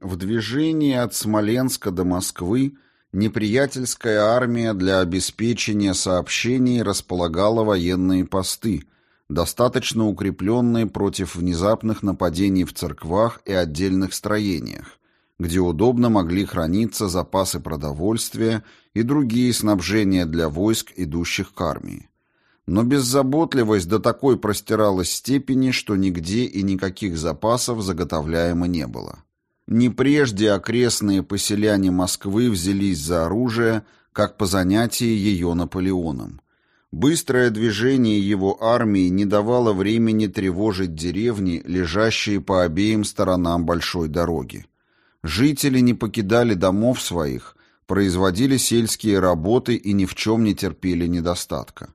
В движении от Смоленска до Москвы неприятельская армия для обеспечения сообщений располагала военные посты, достаточно укрепленные против внезапных нападений в церквах и отдельных строениях, где удобно могли храниться запасы продовольствия и другие снабжения для войск, идущих к армии. Но беззаботливость до такой простиралась степени, что нигде и никаких запасов заготовляемо не было. Не прежде окрестные поселяне Москвы взялись за оружие, как по занятии ее Наполеоном. Быстрое движение его армии не давало времени тревожить деревни, лежащие по обеим сторонам большой дороги. Жители не покидали домов своих, производили сельские работы и ни в чем не терпели недостатка.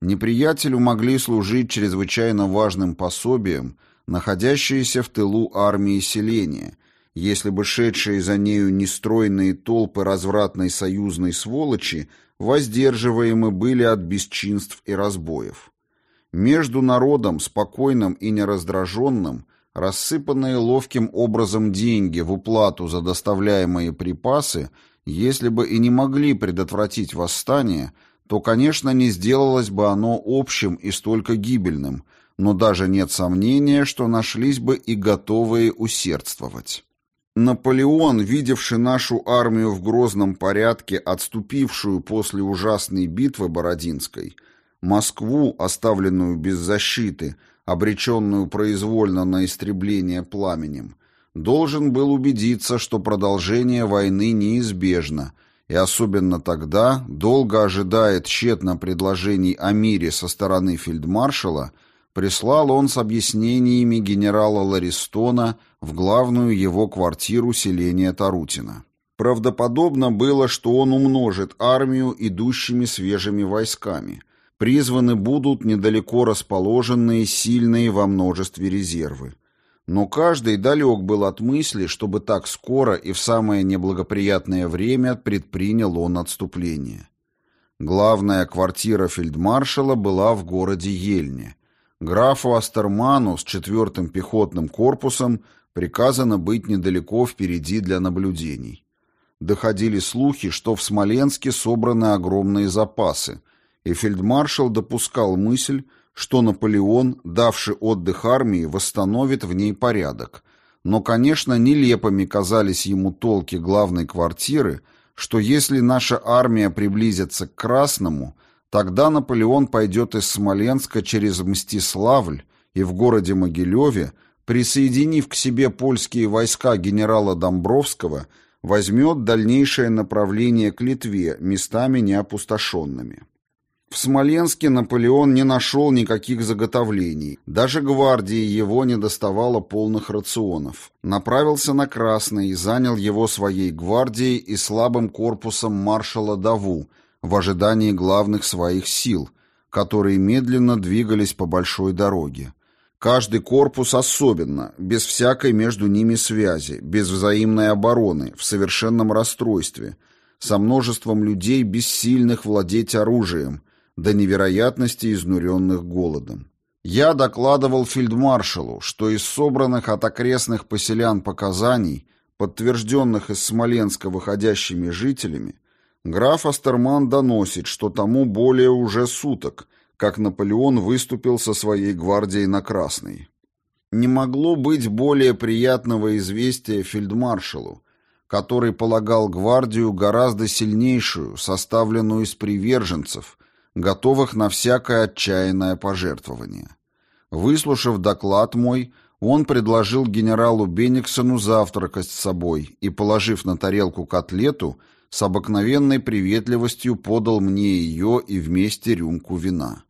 Неприятелю могли служить чрезвычайно важным пособием находящиеся в тылу армии селения – если бы шедшие за нею нестройные толпы развратной союзной сволочи воздерживаемы были от бесчинств и разбоев. Между народом, спокойным и нераздраженным, рассыпанные ловким образом деньги в уплату за доставляемые припасы, если бы и не могли предотвратить восстание, то, конечно, не сделалось бы оно общим и столько гибельным, но даже нет сомнения, что нашлись бы и готовые усердствовать. Наполеон, видевший нашу армию в грозном порядке, отступившую после ужасной битвы Бородинской, Москву, оставленную без защиты, обреченную произвольно на истребление пламенем, должен был убедиться, что продолжение войны неизбежно, и особенно тогда долго ожидая тщетно предложений о мире со стороны фельдмаршала – прислал он с объяснениями генерала Ларистона в главную его квартиру селения Тарутина. Правдоподобно было, что он умножит армию идущими свежими войсками. Призваны будут недалеко расположенные сильные во множестве резервы. Но каждый далек был от мысли, чтобы так скоро и в самое неблагоприятное время предпринял он отступление. Главная квартира фельдмаршала была в городе Ельне, Графу Астерману с четвертым пехотным корпусом приказано быть недалеко впереди для наблюдений. Доходили слухи, что в Смоленске собраны огромные запасы, и фельдмаршал допускал мысль, что Наполеон, давший отдых армии, восстановит в ней порядок. Но, конечно, нелепыми казались ему толки главной квартиры, что если наша армия приблизится к Красному – Тогда Наполеон пойдет из Смоленска через Мстиславль и в городе Могилеве, присоединив к себе польские войска генерала Домбровского, возьмет дальнейшее направление к Литве, местами неопустошенными. В Смоленске Наполеон не нашел никаких заготовлений, даже гвардии его не доставало полных рационов. Направился на Красный, занял его своей гвардией и слабым корпусом маршала Даву, в ожидании главных своих сил, которые медленно двигались по большой дороге. Каждый корпус особенно, без всякой между ними связи, без взаимной обороны, в совершенном расстройстве, со множеством людей, бессильных владеть оружием, до невероятности изнуренных голодом. Я докладывал фельдмаршалу, что из собранных от окрестных поселян показаний, подтвержденных из Смоленска выходящими жителями, Граф Астерман доносит, что тому более уже суток, как Наполеон выступил со своей гвардией на Красный. Не могло быть более приятного известия фельдмаршалу, который полагал гвардию гораздо сильнейшую, составленную из приверженцев, готовых на всякое отчаянное пожертвование. Выслушав доклад мой, он предложил генералу Бениксону завтракать с собой и, положив на тарелку котлету, с обыкновенной приветливостью подал мне ее и вместе рюмку вина.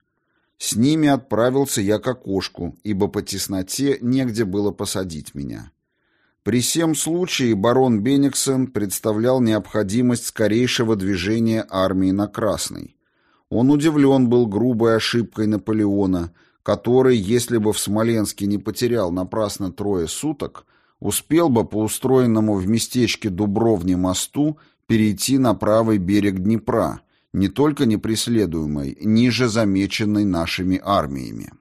С ними отправился я к окошку, ибо по тесноте негде было посадить меня. При всем случае барон Бениксен представлял необходимость скорейшего движения армии на Красный. Он удивлен был грубой ошибкой Наполеона, который, если бы в Смоленске не потерял напрасно трое суток, успел бы по устроенному в местечке Дубровне мосту перейти на правый берег Днепра, не только непреследуемый, ниже замеченный нашими армиями.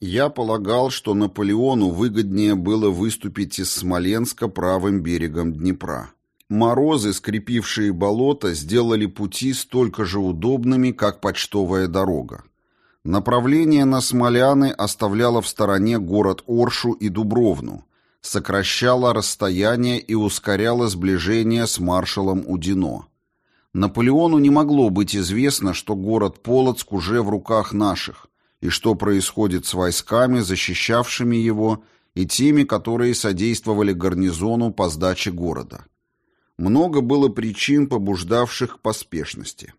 Я полагал, что Наполеону выгоднее было выступить из Смоленска правым берегом Днепра. Морозы, скрепившие болото, сделали пути столько же удобными, как почтовая дорога. Направление на Смоляны оставляло в стороне город Оршу и Дубровну, сокращало расстояние и ускоряло сближение с маршалом Удино. Наполеону не могло быть известно, что город Полоцк уже в руках наших, и что происходит с войсками, защищавшими его, и теми, которые содействовали гарнизону по сдаче города. Много было причин, побуждавших к поспешности.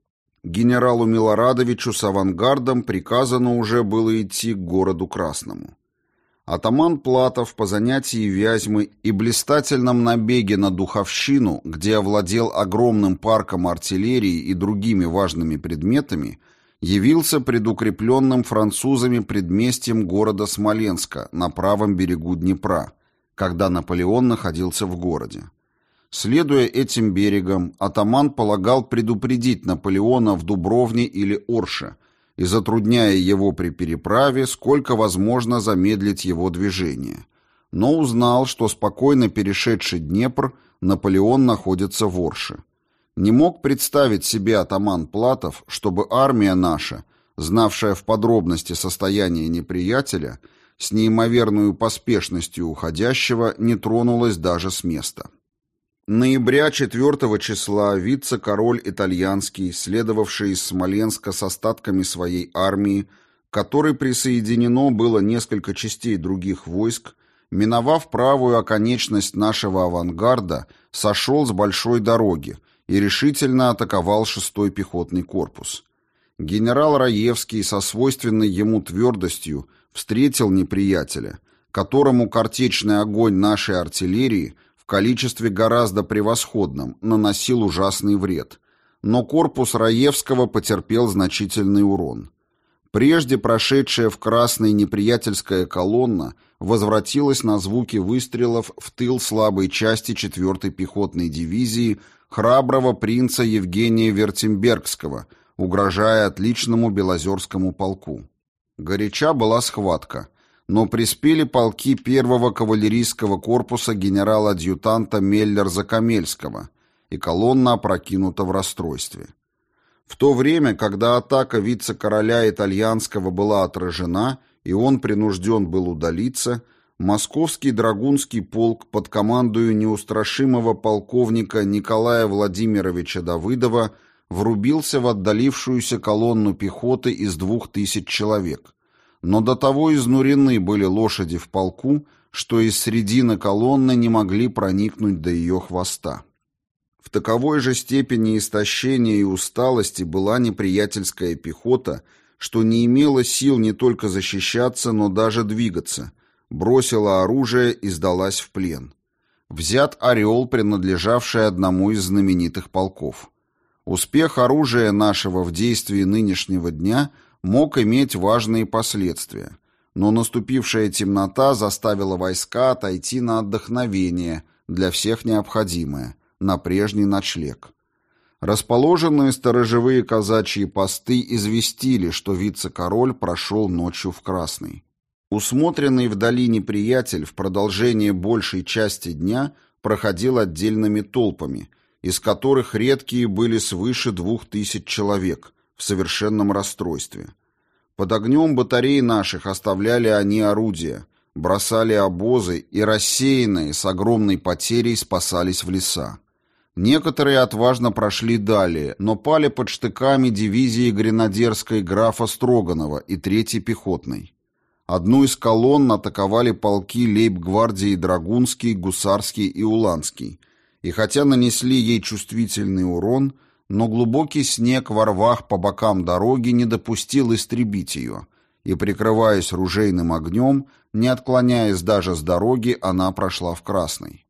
Генералу Милорадовичу с авангардом приказано уже было идти к городу Красному. Атаман Платов по занятии Вязьмы и блистательном набеге на Духовщину, где овладел огромным парком артиллерии и другими важными предметами, явился предукрепленным французами предместьем города Смоленска на правом берегу Днепра, когда Наполеон находился в городе. Следуя этим берегам, атаман полагал предупредить Наполеона в Дубровне или Орше и, затрудняя его при переправе, сколько возможно замедлить его движение. Но узнал, что спокойно перешедший Днепр Наполеон находится в Орше. Не мог представить себе атаман Платов, чтобы армия наша, знавшая в подробности состояние неприятеля, с неимоверной поспешностью уходящего не тронулась даже с места. Ноября 4 числа вице-король итальянский, следовавший из Смоленска с остатками своей армии, которой присоединено было несколько частей других войск, миновав правую оконечность нашего авангарда, сошел с большой дороги и решительно атаковал шестой пехотный корпус. Генерал Раевский со свойственной ему твердостью встретил неприятеля, которому картечный огонь нашей артиллерии – в количестве гораздо превосходном, наносил ужасный вред, но корпус Раевского потерпел значительный урон. Прежде прошедшая в красной неприятельская колонна возвратилась на звуки выстрелов в тыл слабой части 4-й пехотной дивизии храброго принца Евгения Вертембергского, угрожая отличному Белозерскому полку. Горяча была схватка но приспели полки первого кавалерийского корпуса генерала-адъютанта Меллер-Закамельского, и колонна опрокинута в расстройстве. В то время, когда атака вице-короля итальянского была отражена, и он принужден был удалиться, московский драгунский полк под командою неустрашимого полковника Николая Владимировича Давыдова врубился в отдалившуюся колонну пехоты из двух тысяч человек, но до того изнурены были лошади в полку, что из середины колонны не могли проникнуть до ее хвоста. В таковой же степени истощения и усталости была неприятельская пехота, что не имела сил не только защищаться, но даже двигаться, бросила оружие и сдалась в плен. Взят «Орел», принадлежавший одному из знаменитых полков. Успех оружия нашего в действии нынешнего дня – мог иметь важные последствия, но наступившая темнота заставила войска отойти на отдохновение, для всех необходимое, на прежний ночлег. Расположенные сторожевые казачьи посты известили, что вице-король прошел ночью в Красный. Усмотренный в долине приятель в продолжение большей части дня проходил отдельными толпами, из которых редкие были свыше двух тысяч человек, в совершенном расстройстве. Под огнем батарей наших оставляли они орудия, бросали обозы и рассеянные с огромной потерей спасались в леса. Некоторые отважно прошли далее, но пали под штыками дивизии гренадерской графа Строганова и третьей пехотной. Одну из колонн атаковали полки лейб-гвардии Драгунский, Гусарский и Уланский, и хотя нанесли ей чувствительный урон, но глубокий снег во рвах по бокам дороги не допустил истребить ее, и, прикрываясь ружейным огнем, не отклоняясь даже с дороги, она прошла в Красный.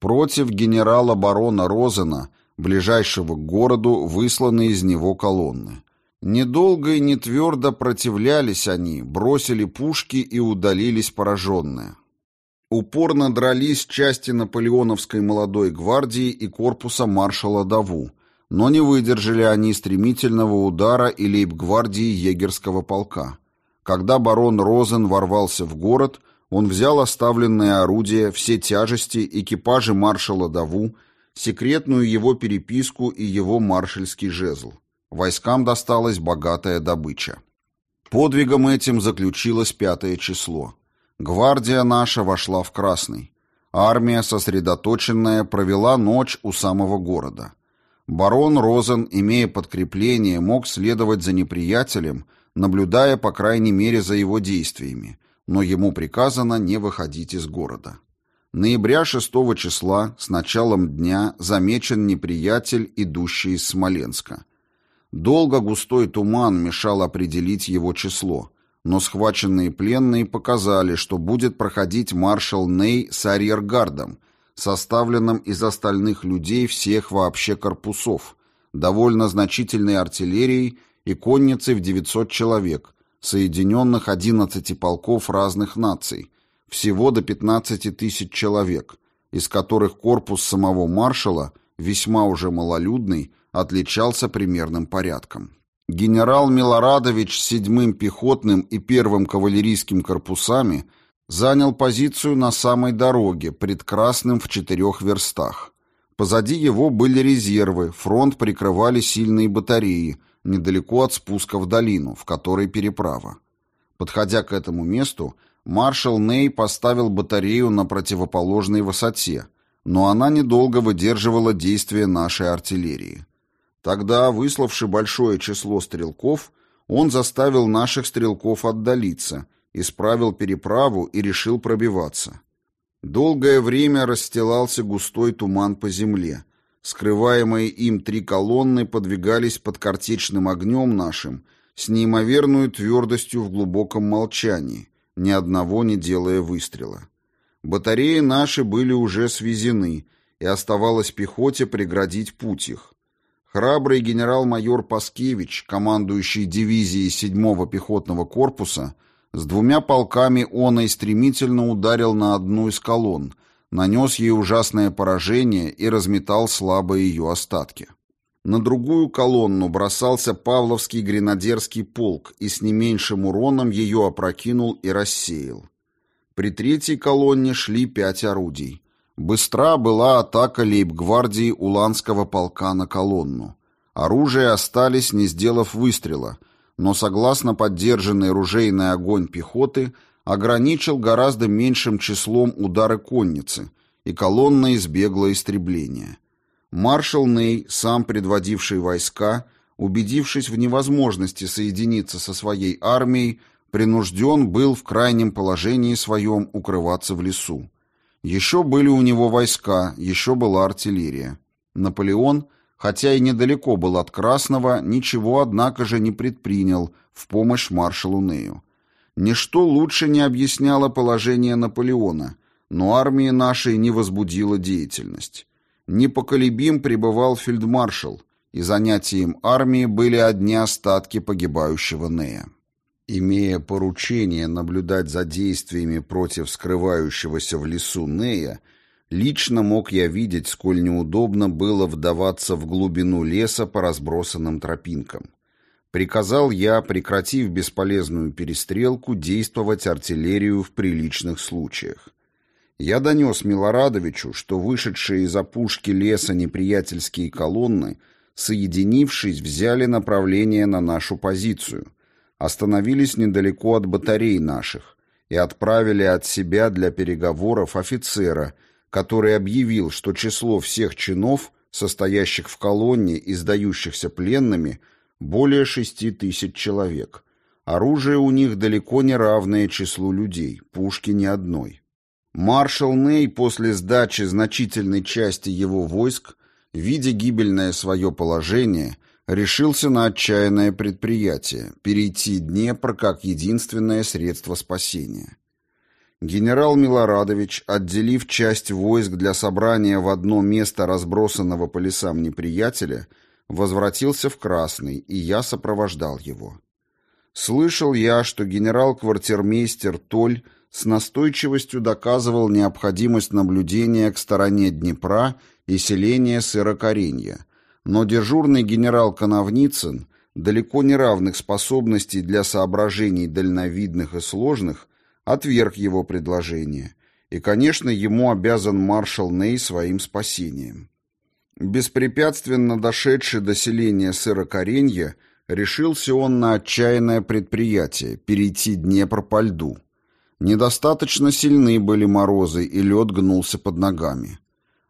Против генерала-барона Розена, ближайшего к городу, высланы из него колонны. Недолго и не твердо противлялись они, бросили пушки и удалились пораженные. Упорно дрались части наполеоновской молодой гвардии и корпуса маршала Даву, но не выдержали они стремительного удара и лейб-гвардии егерского полка. Когда барон Розен ворвался в город, он взял оставленные орудия, все тяжести, экипажи маршала Даву, секретную его переписку и его маршальский жезл. Войскам досталась богатая добыча. Подвигом этим заключилось пятое число. Гвардия наша вошла в Красный. Армия, сосредоточенная, провела ночь у самого города. Барон Розен, имея подкрепление, мог следовать за неприятелем, наблюдая, по крайней мере, за его действиями, но ему приказано не выходить из города. Ноября 6 числа, с началом дня, замечен неприятель, идущий из Смоленска. Долго густой туман мешал определить его число, но схваченные пленные показали, что будет проходить маршал Ней с арьергардом, составленным из остальных людей всех вообще корпусов, довольно значительной артиллерией и конницей в 900 человек, соединенных 11 полков разных наций, всего до 15 тысяч человек, из которых корпус самого маршала, весьма уже малолюдный, отличался примерным порядком. Генерал Милорадович с 7-м пехотным и 1-м кавалерийским корпусами занял позицию на самой дороге, пред Красным в четырех верстах. Позади его были резервы, фронт прикрывали сильные батареи, недалеко от спуска в долину, в которой переправа. Подходя к этому месту, маршал Ней поставил батарею на противоположной высоте, но она недолго выдерживала действия нашей артиллерии. Тогда, выславши большое число стрелков, он заставил наших стрелков отдалиться, исправил переправу и решил пробиваться. Долгое время расстилался густой туман по земле. Скрываемые им три колонны подвигались под картечным огнем нашим с неимоверной твердостью в глубоком молчании, ни одного не делая выстрела. Батареи наши были уже свезены, и оставалось пехоте преградить путь их. Храбрый генерал-майор Паскевич, командующий дивизией 7-го пехотного корпуса, с двумя полками он и стремительно ударил на одну из колонн, нанес ей ужасное поражение и разметал слабо ее остатки. На другую колонну бросался Павловский гренадерский полк и с не меньшим уроном ее опрокинул и рассеял. При третьей колонне шли пять орудий. Быстра была атака лейб-гвардии Уланского полка на колонну. Оружие остались, не сделав выстрела, но, согласно поддержанной ружейный огонь пехоты, ограничил гораздо меньшим числом удары конницы, и колонна избегла истребления. Маршал Ней, сам предводивший войска, убедившись в невозможности соединиться со своей армией, принужден был в крайнем положении своем укрываться в лесу. Еще были у него войска, еще была артиллерия. Наполеон, хотя и недалеко был от Красного, ничего, однако же, не предпринял в помощь маршалу Нею. Ничто лучше не объясняло положение Наполеона, но армии нашей не возбудила деятельность. Непоколебим пребывал фельдмаршал, и занятием армии были одни остатки погибающего Нея. Имея поручение наблюдать за действиями против скрывающегося в лесу Нея, лично мог я видеть, сколь неудобно было вдаваться в глубину леса по разбросанным тропинкам. Приказал я, прекратив бесполезную перестрелку, действовать артиллерию в приличных случаях. Я донес Милорадовичу, что вышедшие из опушки леса неприятельские колонны, соединившись, взяли направление на нашу позицию — остановились недалеко от батарей наших и отправили от себя для переговоров офицера, который объявил, что число всех чинов, состоящих в колонне и сдающихся пленными, более шести тысяч человек. Оружие у них далеко не равное числу людей, пушки ни одной. Маршал Ней после сдачи значительной части его войск, видя гибельное свое положение, решился на отчаянное предприятие – перейти Днепр как единственное средство спасения. Генерал Милорадович, отделив часть войск для собрания в одно место разбросанного по лесам неприятеля, возвратился в Красный, и я сопровождал его. Слышал я, что генерал-квартирмейстер Толь с настойчивостью доказывал необходимость наблюдения к стороне Днепра и селения Сырокоренья – но дежурный генерал Коновницын, далеко не равных способностей для соображений дальновидных и сложных, отверг его предложение, и, конечно, ему обязан маршал Ней своим спасением. Беспрепятственно дошедший до селения Сырокоренья, решился он на отчаянное предприятие – перейти Днепр по льду. Недостаточно сильны были морозы, и лед гнулся под ногами.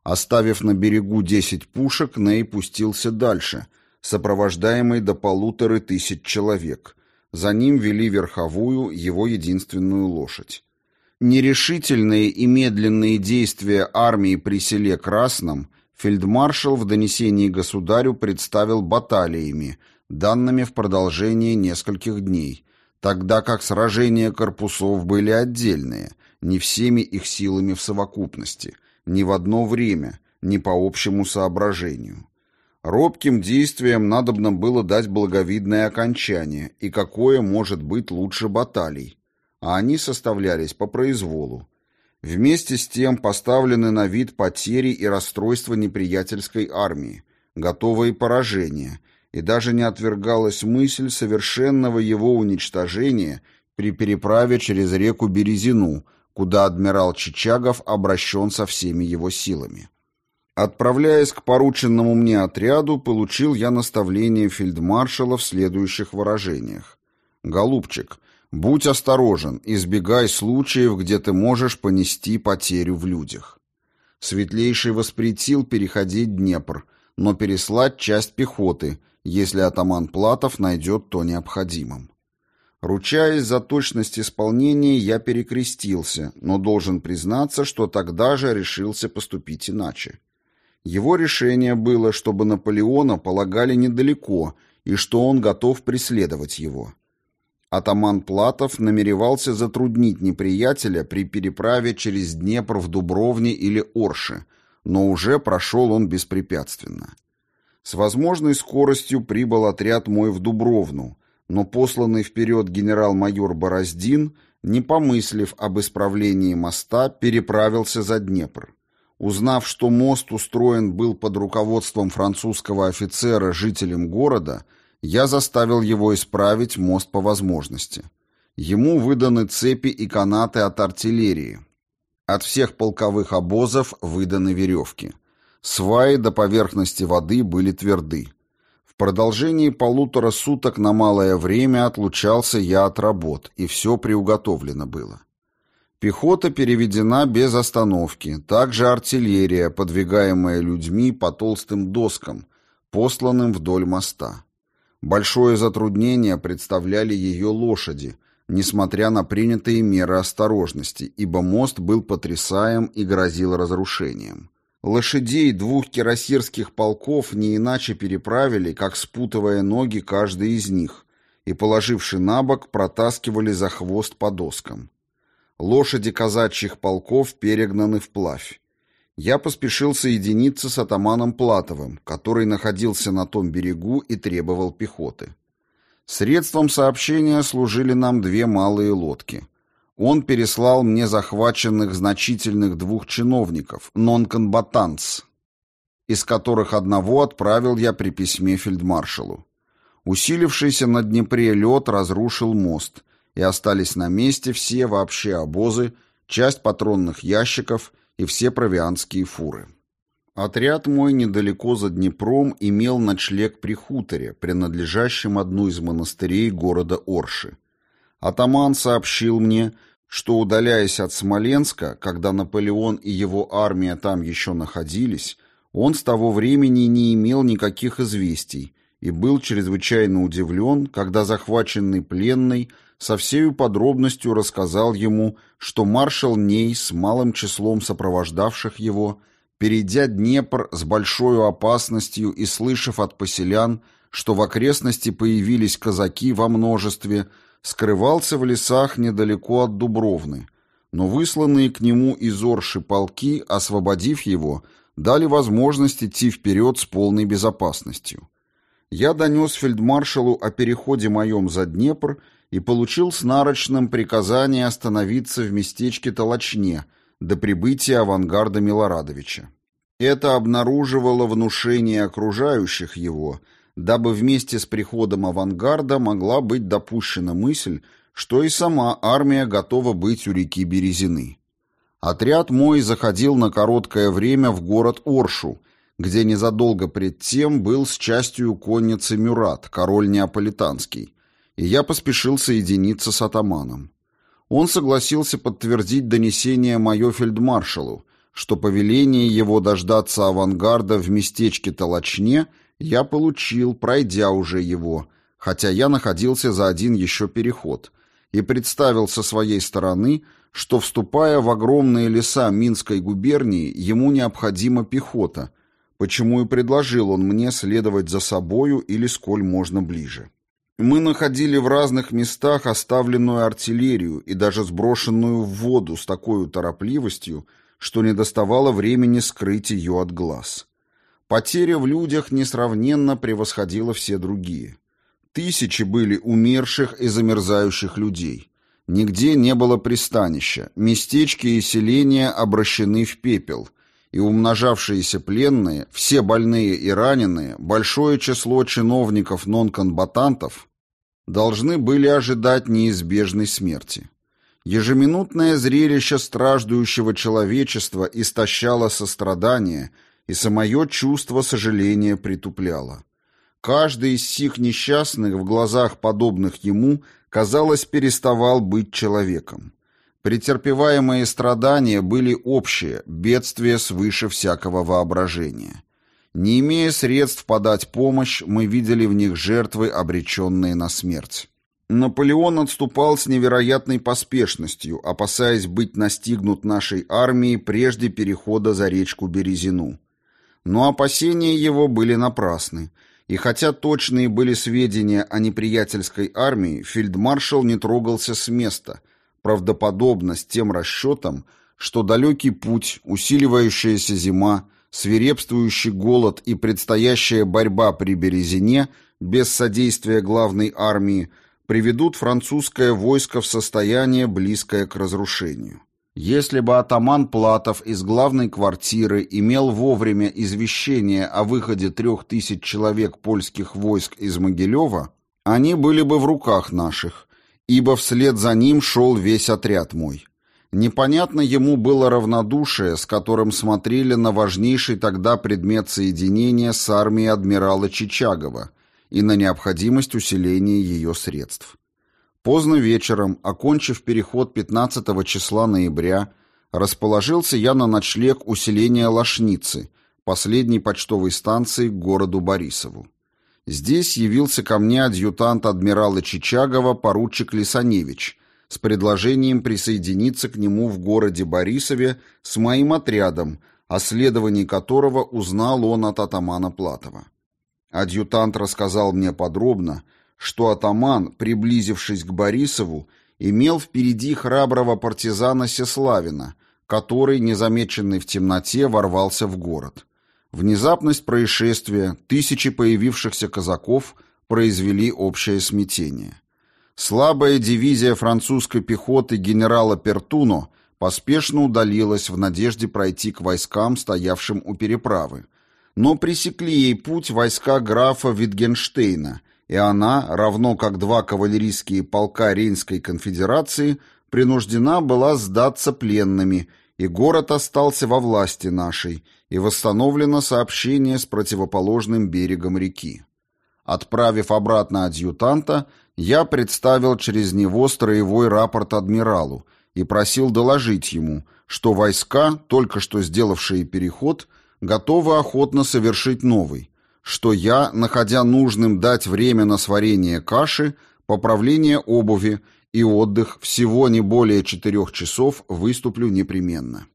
Оставив на берегу десять пушек, Ней пустился дальше, сопровождаемый до полуторы тысяч человек. За ним вели верховую, его единственную лошадь. Нерешительные и медленные действия армии при селе Красном фельдмаршал в донесении государю представил баталиями, данными в продолжение нескольких дней, тогда как сражения корпусов были отдельные, не всеми их силами в совокупности, ни в одно время, ни по общему соображению. Робким действиям надобно было дать благовидное окончание, и какое может быть лучше баталий, а они составлялись по произволу. Вместе с тем поставлены на вид потери и расстройства неприятельской армии, готовые поражения, и даже не отвергалась мысль совершенного его уничтожения при переправе через реку Березину, куда адмирал Чичагов обращен со всеми его силами. Отправляясь к порученному мне отряду, получил я наставление фельдмаршала в следующих выражениях. «Голубчик, будь осторожен, избегай случаев, где ты можешь понести потерю в людях». Светлейший воспретил переходить Днепр, но переслать часть пехоты – если атаман Платов найдет то необходимым. Ручаясь за точность исполнения, я перекрестился, но должен признаться, что тогда же решился поступить иначе. Его решение было, чтобы Наполеона полагали недалеко и что он готов преследовать его. Атаман Платов намеревался затруднить неприятеля при переправе через Днепр в Дубровне или Орше, но уже прошел он беспрепятственно. С возможной скоростью прибыл отряд мой в Дубровну, но посланный вперед генерал-майор Бороздин, не помыслив об исправлении моста, переправился за Днепр. Узнав, что мост устроен был под руководством французского офицера жителем города, я заставил его исправить мост по возможности. Ему выданы цепи и канаты от артиллерии. От всех полковых обозов выданы веревки. Сваи до поверхности воды были тверды. В продолжении полутора суток на малое время отлучался я от работ, и все приуготовлено было. Пехота переведена без остановки, также артиллерия, подвигаемая людьми по толстым доскам, посланным вдоль моста. Большое затруднение представляли ее лошади, несмотря на принятые меры осторожности, ибо мост был потрясаем и грозил разрушением. Лошадей двух кирасирских полков не иначе переправили, как спутывая ноги каждой из них, и, положивши на бок, протаскивали за хвост по доскам. Лошади казачьих полков перегнаны вплавь. Я поспешил соединиться с атаманом Платовым, который находился на том берегу и требовал пехоты. Средством сообщения служили нам две малые лодки. Он переслал мне захваченных значительных двух чиновников, нон-комбатантс, из которых одного отправил я при письме фельдмаршалу. Усилившийся на Днепре лед разрушил мост, и остались на месте все вообще обозы, часть патронных ящиков и все провианские фуры. Отряд мой недалеко за Днепром имел ночлег при хуторе, принадлежащем одну из монастырей города Орши. Атаман сообщил мне, что, удаляясь от Смоленска, когда Наполеон и его армия там еще находились, он с того времени не имел никаких известий и был чрезвычайно удивлен, когда захваченный пленный со всей подробностью рассказал ему, что маршал Ней с малым числом сопровождавших его, перейдя Днепр с большой опасностью и слышав от поселян, что в окрестности появились казаки во множестве, скрывался в лесах недалеко от Дубровны, но высланные к нему из Орши полки, освободив его, дали возможность идти вперед с полной безопасностью. Я донес фельдмаршалу о переходе моем за Днепр и получил с нарочным приказание остановиться в местечке Толочне до прибытия авангарда Милорадовича. Это обнаруживало внушение окружающих его – дабы вместе с приходом авангарда могла быть допущена мысль, что и сама армия готова быть у реки Березины. Отряд мой заходил на короткое время в город Оршу, где незадолго пред тем был с частью конницы Мюрат, король неаполитанский, и я поспешил соединиться с атаманом. Он согласился подтвердить донесение мое фельдмаршалу, что повеление его дождаться авангарда в местечке Толочне я получил, пройдя уже его, хотя я находился за один еще переход, и представил со своей стороны, что, вступая в огромные леса Минской губернии, ему необходима пехота, почему и предложил он мне следовать за собою или сколь можно ближе. Мы находили в разных местах оставленную артиллерию и даже сброшенную в воду с такой торопливостью, что не доставало времени скрыть ее от глаз. Потеря в людях несравненно превосходила все другие. Тысячи были умерших и замерзающих людей. Нигде не было пристанища, местечки и селения обращены в пепел, и умножавшиеся пленные, все больные и раненые, большое число чиновников-нонкомбатантов должны были ожидать неизбежной смерти. Ежеминутное зрелище страждущего человечества истощало сострадание, и самое чувство сожаления притупляло. Каждый из сих несчастных в глазах подобных ему, казалось, переставал быть человеком. Претерпеваемые страдания были общие, бедствия свыше всякого воображения. Не имея средств подать помощь, мы видели в них жертвы, обреченные на смерть. Наполеон отступал с невероятной поспешностью, опасаясь быть настигнут нашей армией прежде перехода за речку Березину. Но опасения его были напрасны, и хотя точные были сведения о неприятельской армии, фельдмаршал не трогался с места, правдоподобно с тем расчетом, что далекий путь, усиливающаяся зима, свирепствующий голод и предстоящая борьба при Березине без содействия главной армии приведут французское войско в состояние, близкое к разрушению. Если бы атаман Платов из главной квартиры имел вовремя извещение о выходе трех тысяч человек польских войск из Могилева, они были бы в руках наших, ибо вслед за ним шел весь отряд мой. Непонятно ему было равнодушие, с которым смотрели на важнейший тогда предмет соединения с армией адмирала Чичагова и на необходимость усиления ее средств. Поздно вечером, окончив переход 15 числа ноября, расположился я на ночлег усиления Лошницы, последней почтовой станции к городу Борисову. Здесь явился ко мне адъютант адмирала Чичагова поручик Лисаневич – с предложением присоединиться к нему в городе Борисове с моим отрядом, о следовании которого узнал он от атамана Платова. Адъютант рассказал мне подробно, что атаман, приблизившись к Борисову, имел впереди храброго партизана Сеславина, который, незамеченный в темноте, ворвался в город. Внезапность происшествия, тысячи появившихся казаков произвели общее смятение. Слабая дивизия французской пехоты генерала Пертуно поспешно удалилась в надежде пройти к войскам, стоявшим у переправы. Но пресекли ей путь войска графа Витгенштейна, и она, равно как два кавалерийские полка Рейнской конфедерации, принуждена была сдаться пленными, и город остался во власти нашей, и восстановлено сообщение с противоположным берегом реки. Отправив обратно адъютанта, я представил через него строевой рапорт адмиралу и просил доложить ему, что войска, только что сделавшие переход, готовы охотно совершить новый, что я, находя нужным дать время на сварение каши, поправление обуви и отдых всего не более четырех часов, выступлю непременно.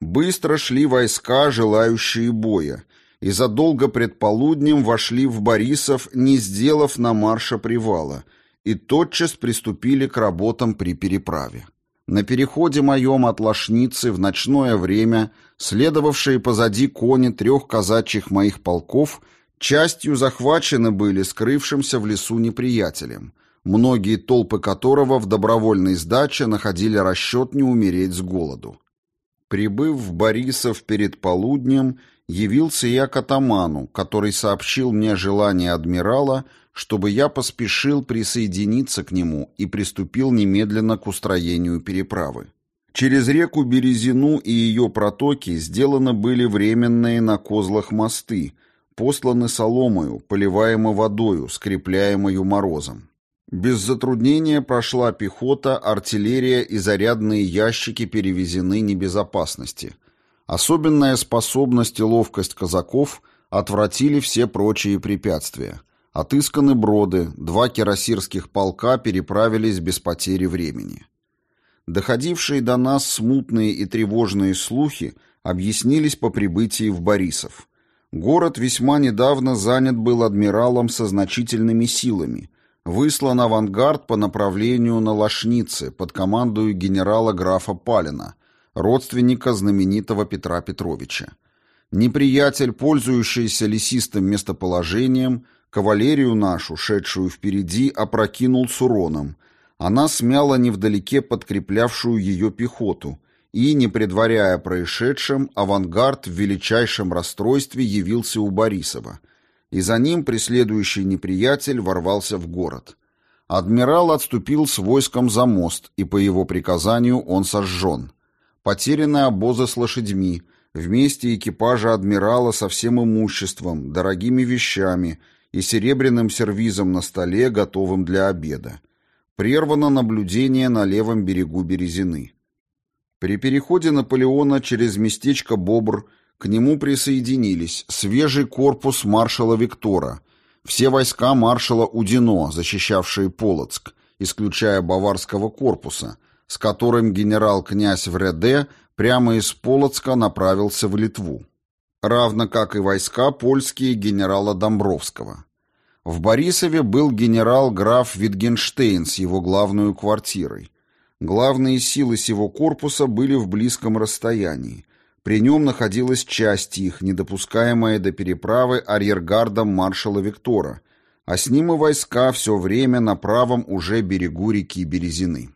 Быстро шли войска, желающие боя, и задолго пред полуднем вошли в Борисов, не сделав на марша привала – и тотчас приступили к работам при переправе. На переходе моем от Лошницы в ночное время следовавшие позади кони трех казачьих моих полков частью захвачены были скрывшимся в лесу неприятелем, многие толпы которого в добровольной сдаче находили расчет не умереть с голоду. Прибыв в Борисов перед полуднем, явился я к атаману, который сообщил мне желание адмирала, чтобы я поспешил присоединиться к нему и приступил немедленно к устроению переправы. Через реку Березину и ее протоки сделаны были временные на козлах мосты, посланы соломою, поливаемой водою, скрепляемою морозом. Без затруднения прошла пехота, артиллерия и зарядные ящики перевезены небезопасности. Особенная способность и ловкость казаков отвратили все прочие препятствия. Отысканы броды, два кирасирских полка переправились без потери времени. Доходившие до нас смутные и тревожные слухи объяснились по прибытии в Борисов. Город весьма недавно занят был адмиралом со значительными силами – выслан авангард по направлению на Лошницы под командою генерала графа Палина, родственника знаменитого Петра Петровича. Неприятель, пользующийся лесистым местоположением, кавалерию нашу, шедшую впереди, опрокинул с уроном. Она смяла невдалеке подкреплявшую ее пехоту, и, не предваряя происшедшим, авангард в величайшем расстройстве явился у Борисова – и за ним преследующий неприятель ворвался в город. Адмирал отступил с войском за мост, и по его приказанию он сожжен. Потеряны обозы с лошадьми, вместе экипажа адмирала со всем имуществом, дорогими вещами и серебряным сервизом на столе, готовым для обеда. Прервано наблюдение на левом берегу Березины. При переходе Наполеона через местечко Бобр к нему присоединились свежий корпус маршала Виктора, все войска маршала Удино, защищавшие Полоцк, исключая Баварского корпуса, с которым генерал-князь Вреде прямо из Полоцка направился в Литву, равно как и войска польские генерала Домбровского. В Борисове был генерал-граф Витгенштейн с его главной квартирой. Главные силы сего корпуса были в близком расстоянии, при нем находилась часть их, недопускаемая до переправы арьергардом маршала Виктора, а с ним и войска все время на правом уже берегу реки Березины.